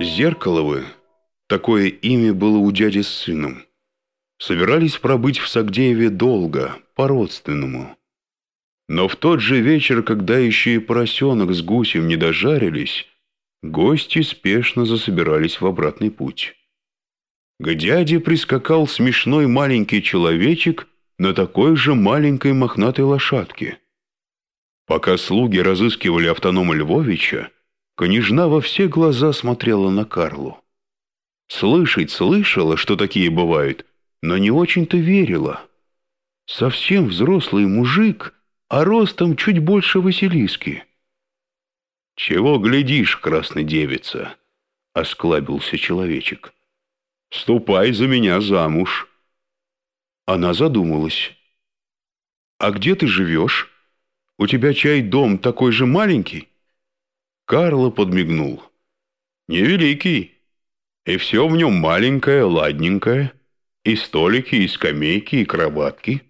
Зеркаловы, такое имя было у дяди с сыном, собирались пробыть в Сагдееве долго, по-родственному. Но в тот же вечер, когда еще и поросенок с гусем не дожарились, гости спешно засобирались в обратный путь. К дяде прискакал смешной маленький человечек на такой же маленькой мохнатой лошадке. Пока слуги разыскивали автонома Львовича, княжна во все глаза смотрела на Карлу. Слышать слышала, что такие бывают, но не очень-то верила. Совсем взрослый мужик, а ростом чуть больше Василиски. «Чего глядишь, красная девица?» — осклабился человечек. «Ступай за меня замуж». Она задумалась. «А где ты живешь? У тебя чай дом такой же маленький?» Карло подмигнул. «Невеликий, и все в нем маленькое, ладненькое, и столики, и скамейки, и кроватки.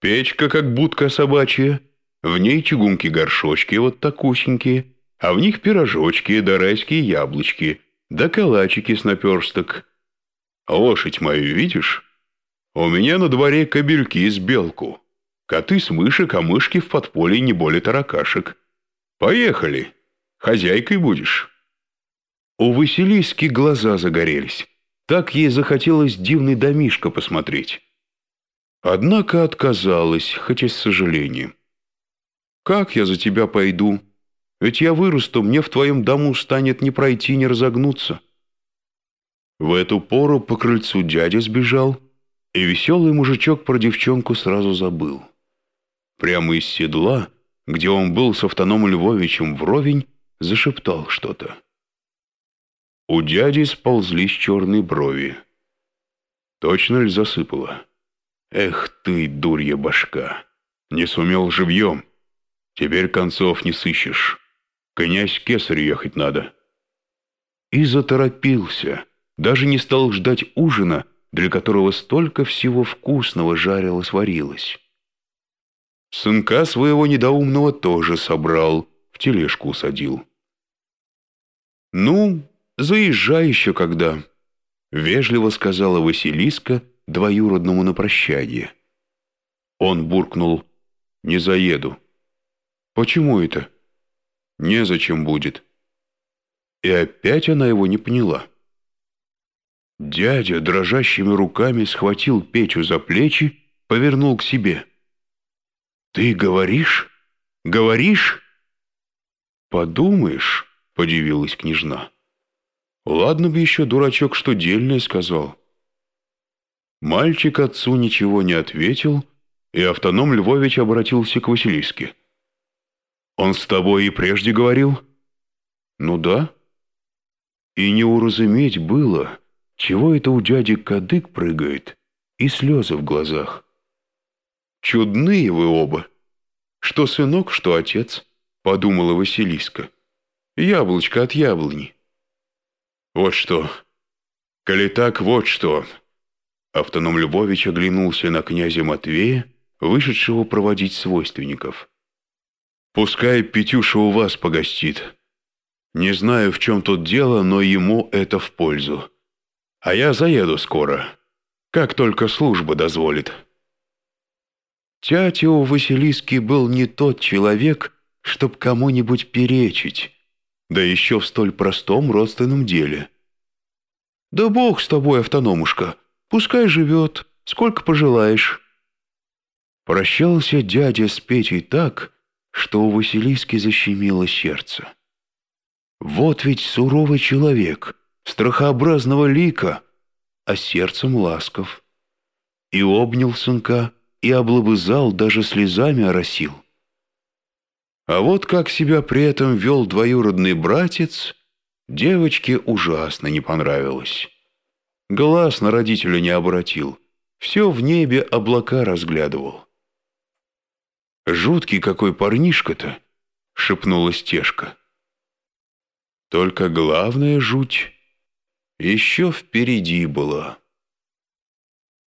Печка, как будка собачья, в ней чугунки-горшочки вот такусенькие, а в них пирожочки да райские яблочки, да калачики с наперсток. Лошадь мою видишь?» У меня на дворе кобельки с белку. Коты с мышек, а мышки в подполье не более таракашек. Поехали. Хозяйкой будешь». У Василиски глаза загорелись. Так ей захотелось дивный домишко посмотреть. Однако отказалась, хоть и с сожалением. «Как я за тебя пойду? Ведь я вырасту, мне в твоем дому станет не пройти, не разогнуться». В эту пору по крыльцу дядя сбежал, и веселый мужичок про девчонку сразу забыл. Прямо из седла, где он был с автономом Львовичем вровень, зашептал что-то. У дяди сползлись черные брови. Точно ли засыпало? Эх ты, дурья башка! Не сумел живьем. Теперь концов не сыщешь. Князь Кесарь ехать надо. И заторопился. Даже не стал ждать ужина, для которого столько всего вкусного жарилось-варилось. Сынка своего недоумного тоже собрал, в тележку усадил. «Ну, заезжай еще когда», — вежливо сказала Василиска двоюродному на прощание. Он буркнул «Не заеду». «Почему это?» «Незачем будет». И опять она его не поняла. Дядя дрожащими руками схватил Петю за плечи, повернул к себе. «Ты говоришь? Говоришь?» «Подумаешь», — подивилась княжна. «Ладно бы еще дурачок что дельное сказал». Мальчик отцу ничего не ответил, и автоном Львович обратился к Василиске. «Он с тобой и прежде говорил?» «Ну да». И не уразуметь было, чего это у дяди кадык прыгает и слезы в глазах? Чудные вы оба. Что сынок, что отец, подумала Василиска. Яблочко от яблони. Вот что. Коли так, вот что. Автоном Львович оглянулся на князя Матвея, вышедшего проводить свойственников. «Пускай Петюша у вас погостит. Не знаю, в чем тут дело, но ему это в пользу. А я заеду скоро, как только служба дозволит». Тятя у Василиски был не тот человек, чтоб кому-нибудь перечить, да еще в столь простом родственном деле. «Да бог с тобой, автономушка, пускай живет, сколько пожелаешь». Прощался дядя с Петей так, что у Василиски защемило сердце. Вот ведь суровый человек — страхообразного лика, а сердцем ласков. И обнял сынка, и облобызал, даже слезами оросил. А вот как себя при этом вел двоюродный братец, девочке ужасно не понравилось. Глаз на родителя не обратил, все в небе облака разглядывал. «Жуткий какой парнишка-то!» — шепнула стежка. Только главная жуть еще впереди была.